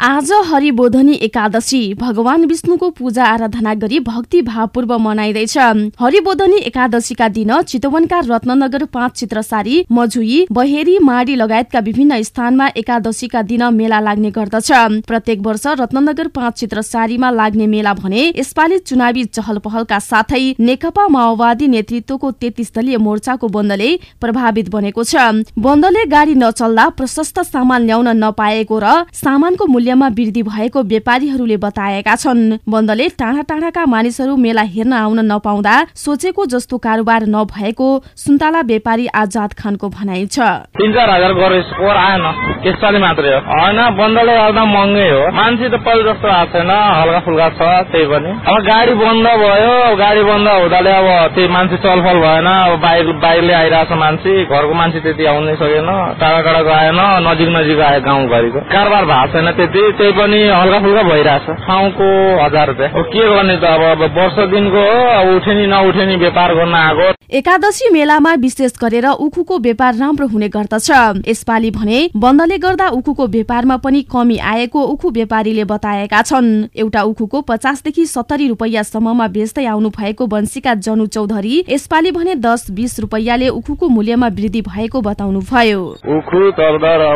आज हरिबोधनी एकादशी भगवान विष्णुको पूजा आराधना गरी भक्ति भावपूर्व मनाइँदैछ। हरिबोधनी एकादशीका दिन चितवनका रत्ननगर पाँच चित्रसारी मझुई बहेरी माडी लगायतका विभिन्न स्थानमा एकादशीका दिन मेला लाग्ने गर्दछ। प्रत्येक वर्ष रत्ननगर पाँच चित्रसारीमा लाग्ने मेला भने यसपालि चुनावी चहल पहलका साथै नेकपा माओवादी नेतृत्वको तेत्तीस दलीय मोर्चाको बन्दले प्रभावित बनेको छ। बन्दले गाडी नचल्दा प्रशस्त सामान ल्याउन नपाएको र सामानको मूल्य मूल्यमा वृद्धि भएको व्यापारीहरूले बताएका छन्। बन्दले टाढा टाढाका मानिसहरू मेला हेर्न आउन नपाउँदा सोचेको जस्तो कारोबार नभएको सुन्तला व्यापारी आजाद खानको भनाइ छ। तिन चार हजार आएन यसपालि मात्रै हो। होइन बन्दले गर्दा महँगै हो। मान्छे त पहिलो जस्तो आएको छैन हल्का फुल्का छ त्यही पनि। अब गाडी बन्द भयो गाडी बन्द हुँदाले अब त्यही मान्छे चलफल भएन अब बाइक बाइकले आइरहेछ मान्छे घरको मान्छे त्यति आउनै सकेन टाढा टाढाको आएन नजिक नजिक आयो गाउँघरिको। कारोबार भएको छैन त्यति। त्यही पनि हल्का फुल्का भइरहेछ। ठाउँको हजार रुपियाँ के गर्ने त अब वर्ष दिनको हो अब उठे नि नउठे नि व्यापार गर्न आएको एकादशी मेलामा विशेष गरेर उखुको व्यापार राम्रो हुने गर्दछ। यसपालि भने बन्दले गर्दा उखुको व्यापारमा पनि कमी आएको उखु व्यापारीले बताएका छन्। एउटा उखुको पचासदेखि सत्तरी रुपियाँसम्ममा बेच्दै आउनु भएको वंशीका जनु चौधरी यसपालि भने दस बीस रुपियाँले उखुको मूल्यमा वृद्धि भएको बताउनु भयो उखु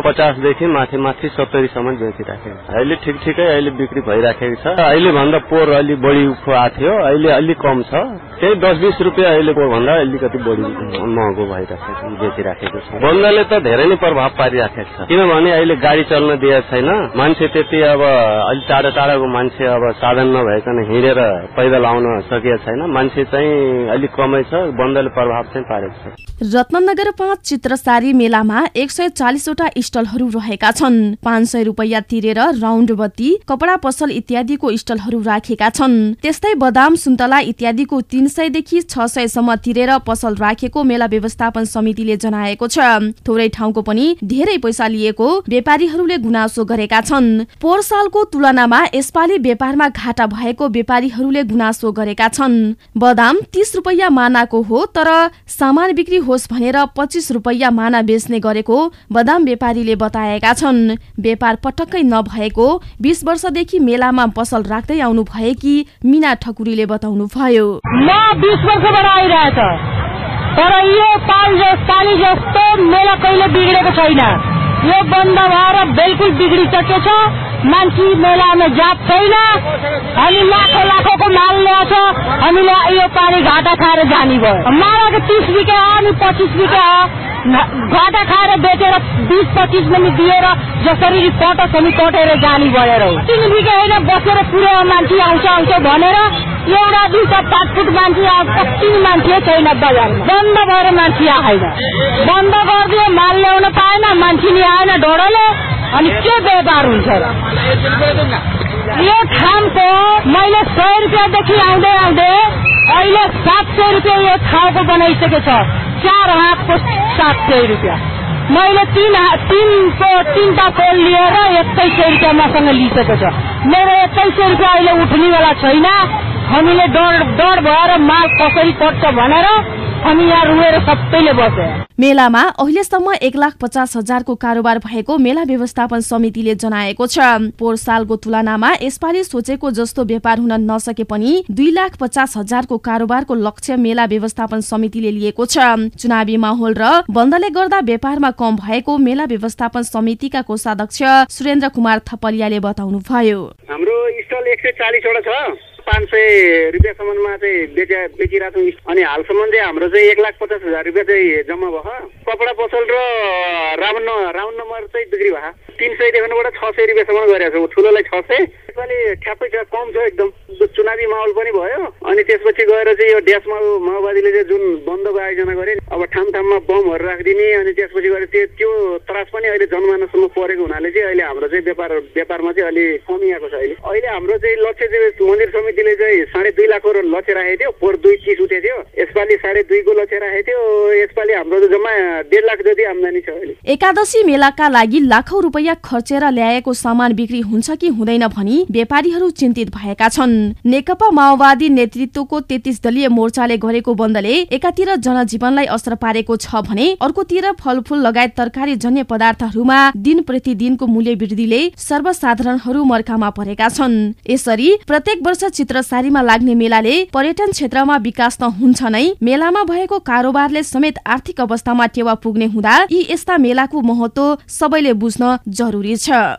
पचासदेखि माथि माथि सत्तरीसम्म बेचिराखे अहिले ठिक ठिकै अहिले बिक्री भइराखेको छ। अहिले भन्दा पोहोर अलि बढी आएको थियो अहिले अलिक कम छ। त्यही दस बिस रुपियाँ अहिले भन्दा अलिकति बढी महँगो भइरहेको छ बेचिराखेको छ। बन्दले त धेरै नै प्रभाव पारिराखेको छ। किनभने अहिले गाडी चल्न दिएको छैन। मान्छे त्यति अब अलिक टाढा टाढाको मान्छे अब साधन नभइकन हिँडेर पैदल आउन सकेको छैन। मान्छे चाहिँ अलिक कमै छ बन्दले प्रभाव चाहिँ पारेको छ। रत्नगर पाँच चित्रसारी मेलामा एक सय चालिसवटा स्टलहरू रहेका छन्। पाँच सय रुपियाँ तिरेर राउन्ड बत्ती कपडा पसल इत्यादिको स्टलहरू राखेका छन्। त्यस्तै बदाम सुन्तला इत्यादिको तीन सयदेखि छ सयसम्म तिरेर पसल राखेको मेला व्यवस्थापन समितिले जनाएको छ। थोरै ठाउँको पनि धेरै पैसा लिएको व्यापारीहरूले गुनासो गरेका छन्। पोहोर सालको तुलनामा यसपालि व्यापारमा घाटा भएको व्यापारीहरूले गुनासो गरेका छन्। बदाम तीस रुपियाँ मानाको हो तर सामान बिक्री होस् भनेर पच्चिस रुपियाँ माना बेच्ने गरेको बदाम व्यापारीले बताएका छन्। व्यापार पटक्कै नभएको बीस वर्षदेखि मेलामा पसल राख्दै आउनु भएकी मिना ठकुरीले बताउनु भयो म बिस वर्षबाट आइरहेछ तर यो पालि जस्तो मेला कहिले बिग्रेको छैन। यो बन्द भएर बिल्कुल बिग्रिसकेको छ मान्छे मेलामा जात छैन। अनि लाखौँ लाखौँको माल ल्याएको छ हामीले यो पानी घाटा खाएर जाने भयो। मालाको तिस बिके अनि पच्चिस बिके घाटा खाएर बेचेर बिस पच्चिस पनि दिएर जसरी कट समी कटेर जाने भनेर तिन बिके होइन बसेर पुरो मान्छे आउँछ आउँछ भनेर एउटा दुईवटा पाँच मान्छे कति मान्छे छैन बजारमा बन्द भएर मान्छे आएन। बन्द गरिदियो माल ल्याउन पाएन मान्छे नि आएन ढोडोले अनि के व्यापार हुन्छ। यो ठाउँको मैले सय रुपियाँदेखि आउँदै आउँदै अहिले सात सय रुपियाँ यो ठाउँको बनाइसकेको छ चार हातको सात सय रुपियाँ। मैले तिन तिनको तिनवटा कोल लिएर एक्काइस सय रुपियाँ मसँग लिइसकेको छ। मेरो एक्काइस सय रुपियाँ अहिले उठ्नेवाला छैन। हामीले डर डर भएर माल कसरी कट्छ भनेर हामी यहाँ रुएर सबैले बसे। मेलामा अहिलेसम्म एक लाख पचास हजारको कारोबार भएको मेला व्यवस्थापन समितिले जनाएको छ। पोहोर सालको तुलनामा यसपालि सोचेको जस्तो व्यापार हुन नसके पनि दुई लाख पचास हजारको कारोबारको लक्ष्य मेला व्यवस्थापन समितिले लिएको छ। चुनावी माहौल र बन्दले गर्दा व्यापारमा कम भएको मेला व्यवस्थापन समितिका कोषाध्यक्ष सुरेन्द्र कुमार थपलियाले बताउनु भयो हाम्रो स्टल एक सय चालिसवटा छ। पाँच सय रुपियाँसम्ममा चाहिँ बेचा बेचिरहेको छौँ अनि हालसम्म चाहिँ हाम्रो चाहिँ एक लाख पचास हजार रुपियाँ चाहिँ जम्मा भयो। कपडा पसल र राउन्ड राउन्ड नम्बर चाहिँ बिक्री भयो। तिन सयदेखिबाट छ सय रुपियाँसम्म गरेको छौँ ठुलोलाई छ सय। यसपालि ठ्याप्पै छ कम छ एकदम। चुनावी माहौल पनि भयो। अनि त्यसपछि गएर चाहिँ यो ड्यास माओवादीले चाहिँ जुन बन्दको आयोजना गरे अब ठाउँ ठाउँमा बमहरू राखिदिने अनि त्यसपछि गएर त्यो त्यो त्रास पनि अहिले जनमानससम्म परेको हुनाले चाहिँ अहिले हाम्रो चाहिँ व्यापार व्यापारमा चाहिँ अलि कमी आएको छ अहिले। अहिले हाम्रो चाहिँ लक्ष्य चाहिँ मन्दिर समिति समितिले चाहिँ साढे दुई लाखको लक्ष्य राखेको थियो। पोहोर दुई चिज उठेको थियो। यसपालि साढे दुईको लक्ष्य राखेको थियो। यसपालि हाम्रो जम्मा डेढ लाख जति आम्दानी छ अहिले। एकादशी मेलाका लागि लाखौं रुपियाँ खर्चेर ल्याएको सामान बिक्री हुन्छ कि हुँदैन भनी व्यापारीहरू चिन्तित भएका छन्। नेकपा माओवादी नेतृत्वको तेत्तीस दलीय मोर्चाले गरेको बन्दले एकातिर जनजीवनलाई असर पारेको छ भने अर्कोतिर फलफूल लगायत तरकारी जन्य पदार्थहरूमा दिन प्रतिदिनको मूल्य वृद्धिले सर्वसाधारणहरू मर्कामा परेका छन्। यसरी प्रत्येक वर्ष चित्रसारीमा लाग्ने मेलाले पर्यटन क्षेत्रमा विकास त हुन्छ नै। मेलामा भएको कारोबारले समेत आर्थिक अवस्थामा टेवा पुग्ने हुँदा यी यस्ता मेलाको महत्व सबैले बुझ्न जरुरी छ।